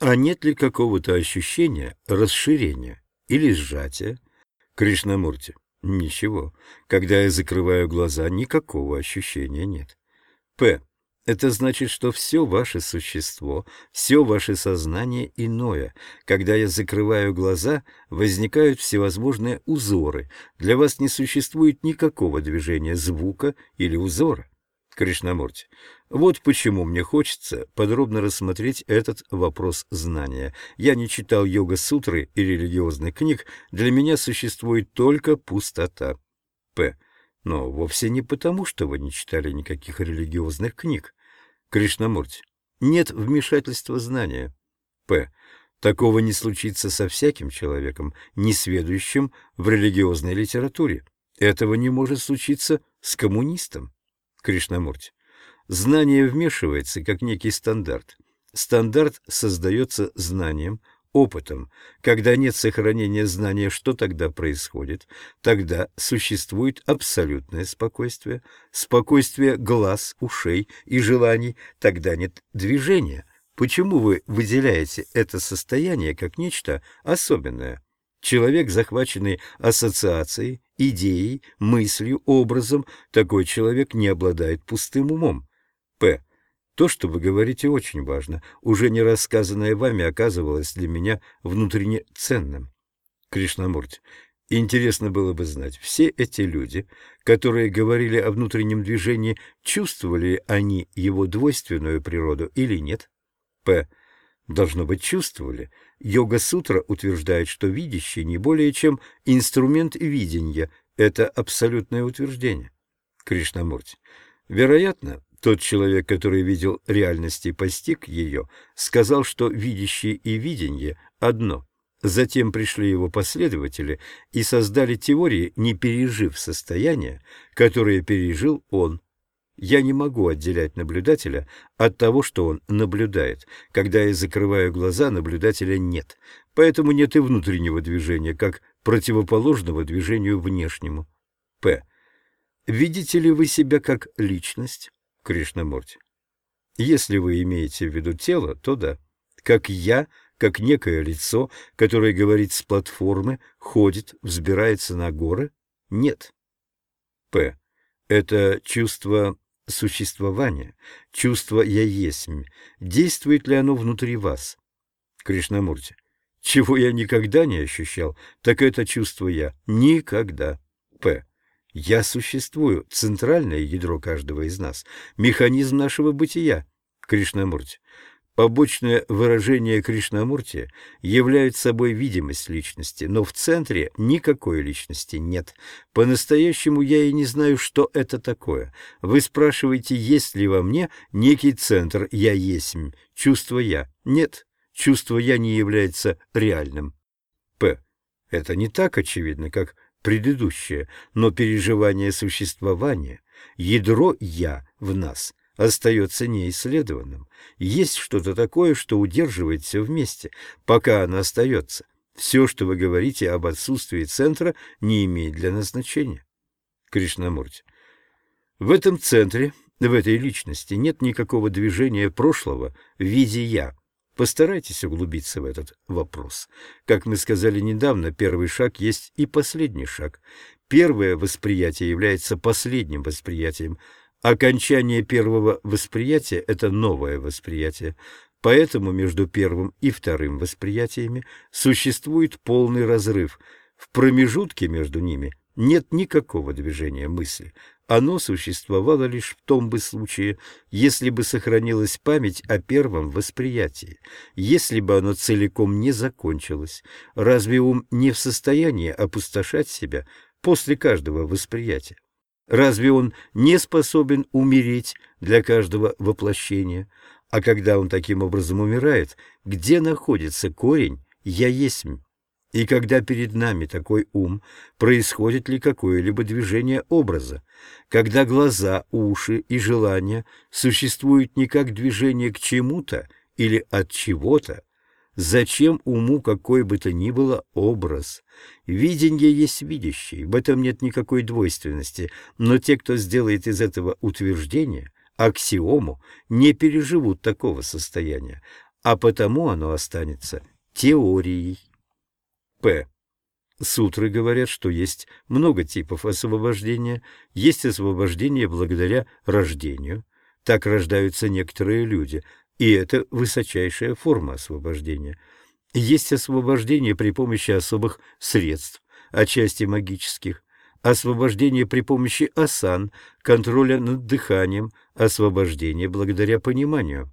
А нет ли какого-то ощущения расширения или сжатия? Кришнамурти. Ничего. Когда я закрываю глаза, никакого ощущения нет. П. Это значит, что все ваше существо, все ваше сознание иное. Когда я закрываю глаза, возникают всевозможные узоры. Для вас не существует никакого движения звука или узора. Кришнамурти, вот почему мне хочется подробно рассмотреть этот вопрос знания. Я не читал йога-сутры и религиозных книг, для меня существует только пустота. П. Но вовсе не потому, что вы не читали никаких религиозных книг. Кришнамурти. Нет вмешательства знания. П. Такого не случится со всяким человеком, не сведущим в религиозной литературе. Этого не может случиться с коммунистом. Кришнамурти. Знание вмешивается как некий стандарт. Стандарт создается знанием, опытом. Когда нет сохранения знания, что тогда происходит? Тогда существует абсолютное спокойствие, спокойствие глаз, ушей и желаний, тогда нет движения. Почему вы выделяете это состояние как нечто особенное? Человек, захваченный ассоциацией, идеей, мыслью, образом, такой человек не обладает пустым умом. П. То, что вы говорите, очень важно. Уже не рассказанное вами оказывалось для меня внутренне ценным. Кришнамурти, интересно было бы знать, все эти люди, которые говорили о внутреннем движении, чувствовали они его двойственную природу или нет? П. Должно быть, чувствовали. Йога-сутра утверждает, что видящий не более чем инструмент видения. Это абсолютное утверждение. Кришнамурти. Вероятно, тот человек, который видел реальность и постиг ее, сказал, что видящее и видение одно. Затем пришли его последователи и создали теории, не пережив состояние, которое пережил он. Я не могу отделять наблюдателя от того, что он наблюдает. Когда я закрываю глаза, наблюдателя нет. Поэтому нет и внутреннего движения, как противоположного движению внешнему. П. Видите ли вы себя как личность? Кришнамурти. Если вы имеете в виду тело, то да. Как я, как некое лицо, которое говорит с платформы, ходит, взбирается на горы? Нет. П. Это чувство существования, чувство «я есмь». Действует ли оно внутри вас? Кришнамурти. Чего я никогда не ощущал, так это чувство «я». Никогда. П. Я существую, центральное ядро каждого из нас, механизм нашего бытия. Кришнамурти. Побочное выражение Кришнамурти является собой видимость личности, но в центре никакой личности нет. По-настоящему я и не знаю, что это такое. Вы спрашиваете, есть ли во мне некий центр «я есмь», чувство «я». Нет, чувство «я» не является реальным. П. Это не так очевидно, как предыдущее, но переживание существования, ядро «я» в нас остается неисследованным. Есть что-то такое, что удерживает все вместе, пока оно остается. Все, что вы говорите об отсутствии центра, не имеет для нас значения. Кришнамурти. В этом центре, в этой личности нет никакого движения прошлого в виде «я», Постарайтесь углубиться в этот вопрос. Как мы сказали недавно, первый шаг есть и последний шаг. Первое восприятие является последним восприятием. Окончание первого восприятия – это новое восприятие. Поэтому между первым и вторым восприятиями существует полный разрыв. В промежутке между ними нет никакого движения мысли. Оно существовало лишь в том бы случае, если бы сохранилась память о первом восприятии, если бы оно целиком не закончилось. Разве ум не в состоянии опустошать себя после каждого восприятия? Разве он не способен умереть для каждого воплощения? А когда он таким образом умирает, где находится корень «я есмь»? И когда перед нами такой ум, происходит ли какое-либо движение образа? Когда глаза, уши и желания существуют не как движение к чему-то или от чего-то, Зачем уму какой бы то ни было образ? Видение есть видящий, в этом нет никакой двойственности, но те, кто сделает из этого утверждение, аксиому, не переживут такого состояния. а потому оно останется теорией. П. Сутры говорят, что есть много типов освобождения. Есть освобождение благодаря рождению. Так рождаются некоторые люди, и это высочайшая форма освобождения. Есть освобождение при помощи особых средств, отчасти магических, освобождение при помощи асан, контроля над дыханием, освобождение благодаря пониманию.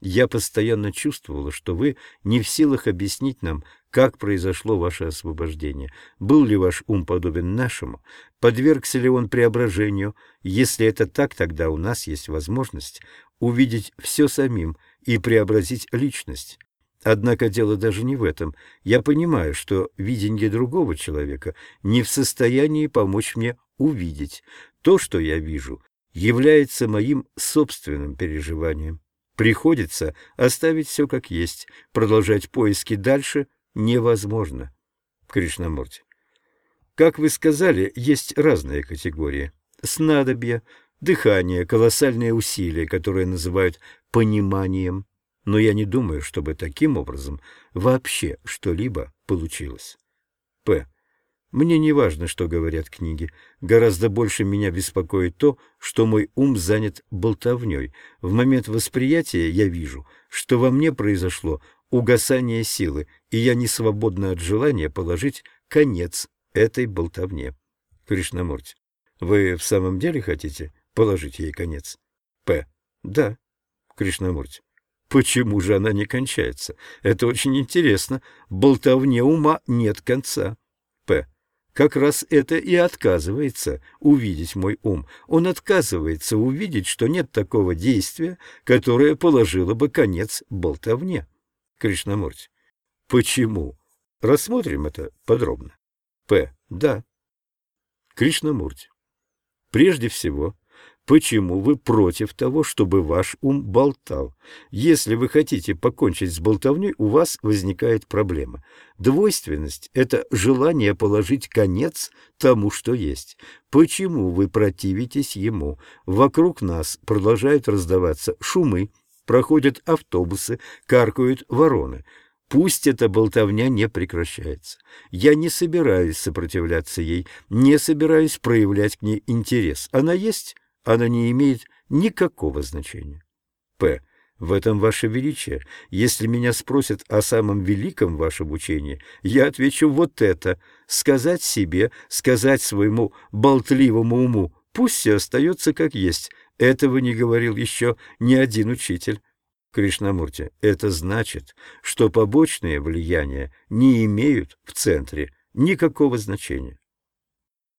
Я постоянно чувствовала, что вы не в силах объяснить нам, как произошло ваше освобождение. Был ли ваш ум подобен нашему? Подвергся ли он преображению? Если это так, тогда у нас есть возможность увидеть все самим и преобразить личность. Однако дело даже не в этом. Я понимаю, что видение другого человека не в состоянии помочь мне увидеть. То, что я вижу, является моим собственным переживанием. Приходится оставить все как есть, продолжать поиски дальше невозможно. Кришнамурти. Как вы сказали, есть разные категории. Снадобья, дыхание, колоссальные усилия, которые называют пониманием, но я не думаю, чтобы таким образом вообще что-либо получилось. П. Мне не важно, что говорят книги. Гораздо больше меня беспокоит то, что мой ум занят болтовней. В момент восприятия я вижу, что во мне произошло угасание силы, и я не свободна от желания положить конец этой болтовне. Кришнамурти, вы в самом деле хотите положить ей конец? П. Да. Кришнамурти. Почему же она не кончается? Это очень интересно. Болтовне ума нет конца. П. Как раз это и отказывается увидеть мой ум. Он отказывается увидеть, что нет такого действия, которое положило бы конец болтовне. Кришнамурти. Почему? Рассмотрим это подробно. П. Да. Кришнамурти. Прежде всего, Почему вы против того, чтобы ваш ум болтал? Если вы хотите покончить с болтовней, у вас возникает проблема. Двойственность – это желание положить конец тому, что есть. Почему вы противитесь ему? Вокруг нас продолжают раздаваться шумы, проходят автобусы, каркают вороны. Пусть эта болтовня не прекращается. Я не собираюсь сопротивляться ей, не собираюсь проявлять к ней интерес. Она есть, она не имеет никакого значения. П. В этом ваше величие. Если меня спросят о самом великом вашем учении, я отвечу вот это. Сказать себе, сказать своему болтливому уму, пусть все остается как есть. Этого не говорил еще ни один учитель. Кришнамурти, это значит, что побочные влияния не имеют в центре никакого значения.